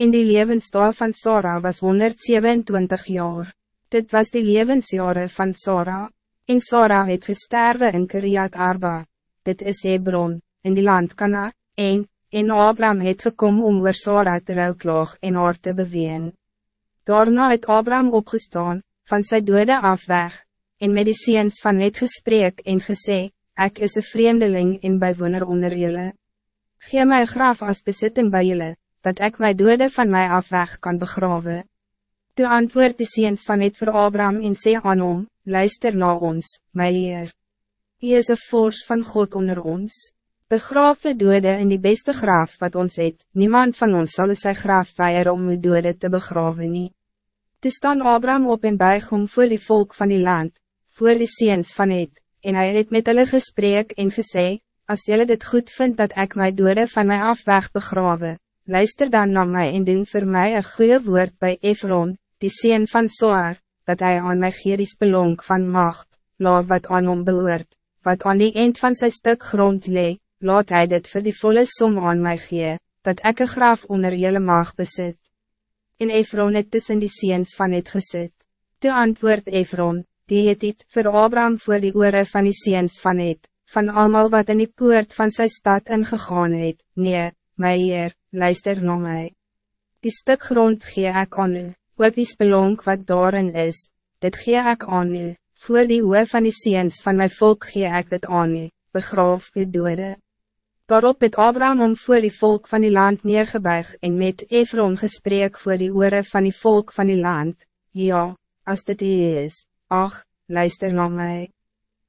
In die levensdaal van Sora was 127 jaar. Dit was die levensjare van Sora. En Sora het gesterwe in Kiriat Arba. Dit is Hebron, in die land Kana, en, en Abraham het gekom om oor Sora te rouwklaag en haar te beween. Daarna het Abraham opgestaan, van sy dode af weg, en met die seens van het gesprek en gesê, ik is een vreemdeling en bijwoner onder jullie. Gee my graf als bezitting bij jullie, dat ik my dode van mij af weg kan begraven. Toe antwoord die seens van het voor Abraham en sê aan hom, luister na ons, my Heer. Hy is een fors van God onder ons. Begraaf de dode in die beste graf wat ons het, niemand van ons zal sy graf weier om uw dode te begraven nie. Toe staan Abraham op en buig om voor die volk van die land, voor die seens van het, en hij het met hulle gesprek en gesê, als jullie dit goed vindt dat ik mijn dode van mij af weg begrawe, luister dan naar mij en doen voor mij een goede woord bij Efron, die seen van Soar, dat hij aan mij gee die spelonk van macht, laat wat aan hom behoort, wat aan die eind van zijn stuk grond lee, laat hij dit voor die volle som aan mij gee, dat ik een graaf onder jullie mag bezit. En Efron het tussen die seens van het gezet. Toe antwoord Efron, die het het vir Abraham voor die oore van die seens van het, van allemaal wat in die poort van zijn stad ingegaan het, nee, my heer, luister na my. Die stuk grond gee ek aan u, ook die spelonk wat daarin is, dit gee ek aan u, voor die oor van die seens van mijn volk gee ek dit aan u, begraaf u dode. Daarop het Abraham om voor die volk van die land neergebuig en met Efron gesprek voor die oore van die volk van die land, ja, als dit hier is, Ach, luister naar mij.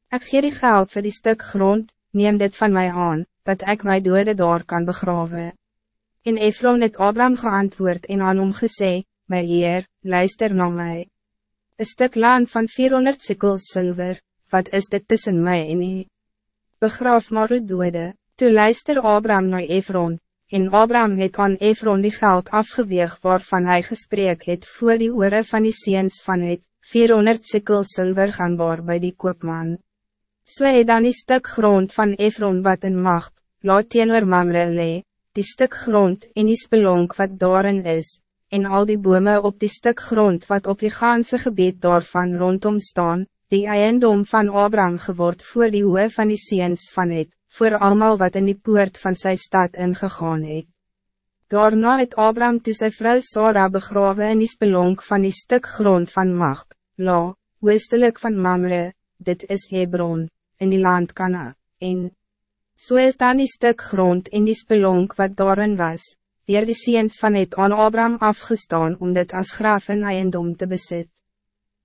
Ik geef die geld voor die stuk grond, neem dit van mij aan, dat ik mijn dode daar kan begraven. In Efron het Abraham geantwoord en aan hom gesê, my heer, luister naar mij. Een stuk land van 400 sikkels zilver, wat is dit tussen mij en u? Begraaf maar uw dode, toe luister Abraham naar Efron, en Abraham het aan Efron die geld afgeweeg waarvan hij gesprek het voor die oore van die seens van het, 400 sikkel zilver ganbaar bij die koopman. So het dan die stuk grond van Efron wat in macht, laat teenoor Mamre lee, die stuk grond en die spelonk wat daarin is, en al die bome op die stuk grond wat op die ganse gebied daarvan rondom staan, die eiendom van Abraham geword voor die hoë van die seens van het, voor allemaal wat in die poort van zijn stad ingegaan het. Daarna het Abraham toe sy vrou Sarah begrawe in die spelonk van die stuk grond van Mag, La, oostelijk van Mamre, dit is Hebron, in die land Kana, en so is dan die stuk grond in die spelonk wat daarin was, dier die seens van het aan Abraham afgestaan om dit als graaf en eiendom te bezitten.